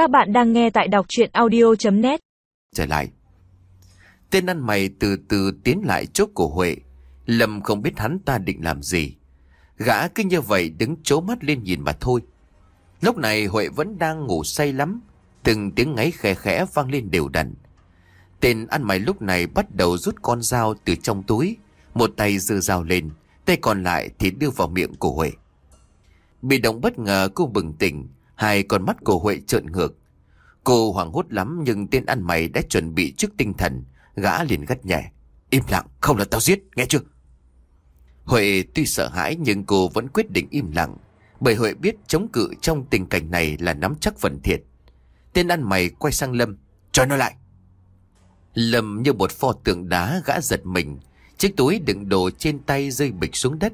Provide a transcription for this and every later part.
Các bạn đang nghe tại đọc chuyện audio.net Trở lại. Tên ăn mày từ từ tiến lại chỗ của Huệ. Lâm không biết hắn ta định làm gì. Gã cứ như vậy đứng chố mắt lên nhìn mà thôi. Lúc này Huệ vẫn đang ngủ say lắm. Từng tiếng ngáy khẽ khẽ vang lên đều đặn. Tên ăn mày lúc này bắt đầu rút con dao từ trong túi. Một tay giơ dao lên, Tay còn lại thì đưa vào miệng của Huệ. Bị động bất ngờ cô bừng tỉnh. Hai con mắt cô Huệ trợn ngược. Cô hoảng hốt lắm nhưng tên ăn mày đã chuẩn bị trước tinh thần. Gã liền gắt nhẹ. Im lặng, không là tao giết, nghe chưa? Huệ tuy sợ hãi nhưng cô vẫn quyết định im lặng. Bởi Huệ biết chống cự trong tình cảnh này là nắm chắc phần thiệt. Tên ăn mày quay sang Lâm. Cho nó lại. Lâm như một pho tượng đá gã giật mình. Chiếc túi đựng đồ trên tay rơi bịch xuống đất.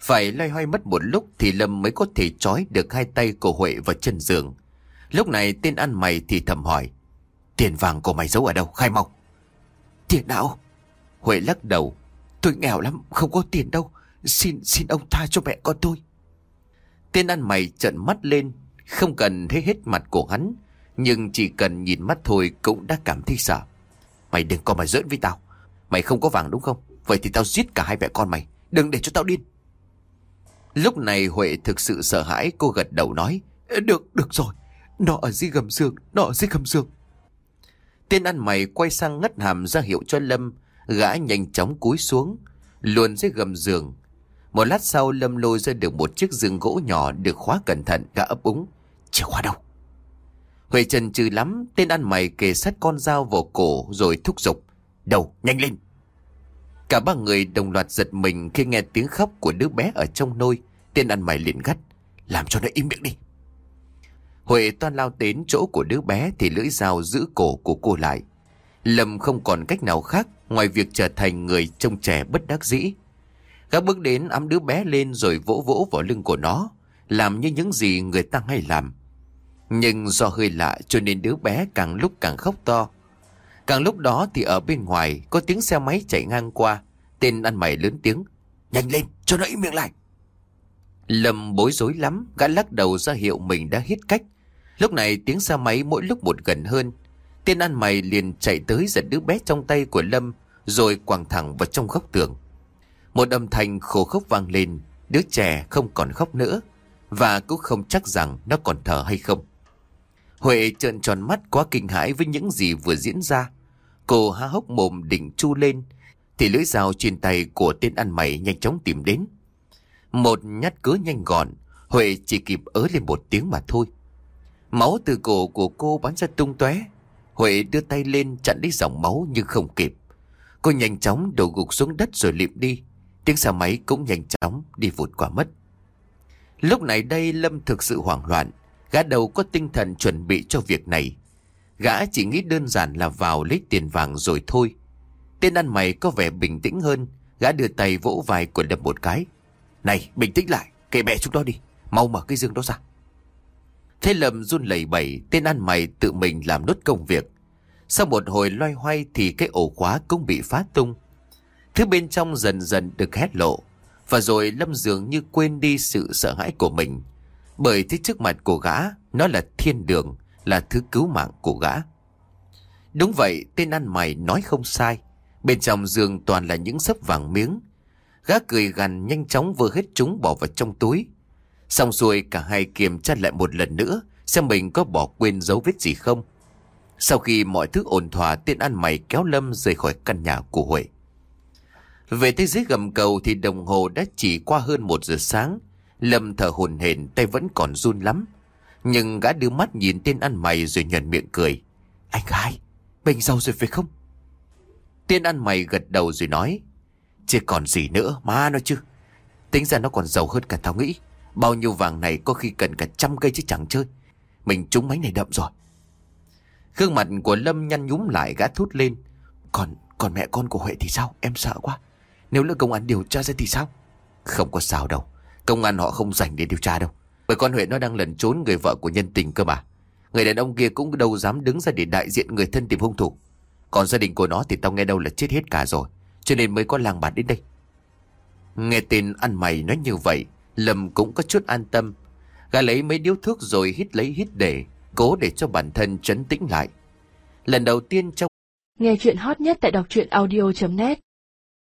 Phải loay hoay mất một lúc thì Lâm mới có thể trói được hai tay của Huệ vào chân giường. Lúc này tên ăn mày thì thầm hỏi. Tiền vàng của mày giấu ở đâu? Khai mau. Tiền đạo. Huệ lắc đầu. Tôi nghèo lắm, không có tiền đâu. Xin, xin ông tha cho mẹ con tôi. Tên ăn mày trợn mắt lên, không cần thấy hết mặt của hắn. Nhưng chỉ cần nhìn mắt thôi cũng đã cảm thấy sợ. Mày đừng có mà giỡn với tao. Mày không có vàng đúng không? Vậy thì tao giết cả hai mẹ con mày. Đừng để cho tao điên. Lúc này Huệ thực sự sợ hãi cô gật đầu nói Được, được rồi, nó ở dưới gầm giường, nó ở dưới gầm giường. Tiên ăn mày quay sang ngắt hàm ra hiệu cho Lâm. Gã nhanh chóng cúi xuống Luồn dưới gầm giường. Một lát sau Lâm lôi ra được một chiếc giường gỗ nhỏ Được khóa cẩn thận gã ấp úng Chìa khóa đâu? Huệ trần trừ lắm Tên ăn mày kề sát con dao vào cổ rồi thúc giục Đầu nhanh lên. Cả ba người đồng loạt giật mình khi nghe tiếng khóc của đứa bé ở trong nôi. Tên ăn mày liền gắt. Làm cho nó im miệng đi. Huệ toan lao đến chỗ của đứa bé thì lưỡi dao giữ cổ của cô lại. Lâm không còn cách nào khác ngoài việc trở thành người trông trẻ bất đắc dĩ. Gã bước đến ấm đứa bé lên rồi vỗ vỗ vào lưng của nó, làm như những gì người ta hay làm. Nhưng do hơi lạ cho nên đứa bé càng lúc càng khóc to, Càng lúc đó thì ở bên ngoài có tiếng xe máy chạy ngang qua. Tên ăn mày lớn tiếng. Nhanh lên, cho nó im miệng lại. Lâm bối rối lắm, gã lắc đầu ra hiệu mình đã hết cách. Lúc này tiếng xe máy mỗi lúc một gần hơn. Tên ăn mày liền chạy tới giật đứa bé trong tay của Lâm rồi quàng thẳng vào trong góc tường. Một âm thanh khổ khốc vang lên, đứa trẻ không còn khóc nữa và cũng không chắc rằng nó còn thở hay không. Huệ trợn tròn mắt quá kinh hãi với những gì vừa diễn ra. Cô há hốc mồm định chu lên, Thì lưỡi dao trên tay của tên ăn mày nhanh chóng tìm đến. Một nhát cứa nhanh gọn, Huệ chỉ kịp ớ lên một tiếng mà thôi. Máu từ cổ của cô bắn ra tung tóe. Huệ đưa tay lên chặn lấy dòng máu nhưng không kịp. Cô nhanh chóng đổ gục xuống đất rồi liệm đi. Tiếng xe máy cũng nhanh chóng đi vụt qua mất. Lúc này đây Lâm thực sự hoảng loạn, Gã đầu có tinh thần chuẩn bị cho việc này. Gã chỉ nghĩ đơn giản là vào lấy tiền vàng rồi thôi. Tên ăn mày có vẻ bình tĩnh hơn. Gã đưa tay vỗ vai của đập một cái. Này, bình tĩnh lại, kệ bẹ chúng đó đi. Mau mở cái dương đó ra. Thế lầm run lẩy bẩy, tên ăn mày tự mình làm nốt công việc. Sau một hồi loay hoay thì cái ổ khóa cũng bị phá tung. Thứ bên trong dần dần được hét lộ. Và rồi Lâm dường như quên đi sự sợ hãi của mình. Bởi thế trước mặt của gã, nó là thiên đường, là thứ cứu mạng của gã. Đúng vậy, tên ăn mày nói không sai. Bên trong giường toàn là những sấp vàng miếng. Gã cười gằn nhanh chóng vừa hết chúng bỏ vào trong túi. Xong xuôi cả hai kiểm tra lại một lần nữa xem mình có bỏ quên dấu vết gì không. Sau khi mọi thứ ổn thỏa tên ăn mày kéo Lâm rời khỏi căn nhà của Huệ. Về tới dưới gầm cầu thì đồng hồ đã chỉ qua hơn một giờ sáng. Lâm thở hồn hển tay vẫn còn run lắm. Nhưng gã đưa mắt nhìn tên ăn mày rồi nhuận miệng cười. Anh gái bệnh giàu rồi phải không? tên ăn mày gật đầu rồi nói. chưa còn gì nữa, má nó chứ. Tính ra nó còn giàu hơn cả tao nghĩ. Bao nhiêu vàng này có khi cần cả trăm cây chứ chẳng chơi. Mình trúng máy này đậm rồi. Gương mặt của Lâm nhăn nhúm lại gã thút lên. Còn còn mẹ con của Huệ thì sao? Em sợ quá. Nếu lỡ công an điều tra ra thì sao? Không có sao đâu. Công an họ không dành để điều tra đâu. Bởi con Huệ nó đang lẩn trốn người vợ của nhân tình cơ mà. Người đàn ông kia cũng đâu dám đứng ra để đại diện người thân tìm hung thủ. Còn gia đình của nó thì tao nghe đâu là chết hết cả rồi, Cho nên mới có làng bản đến đây. Nghe tin ăn mày nói như vậy, Lâm cũng có chút an tâm. Gà lấy mấy điếu thuốc rồi hít lấy hít để, Cố để cho bản thân trấn tĩnh lại. Lần đầu tiên trong Nghe chuyện hot nhất tại đọc truyện audio.net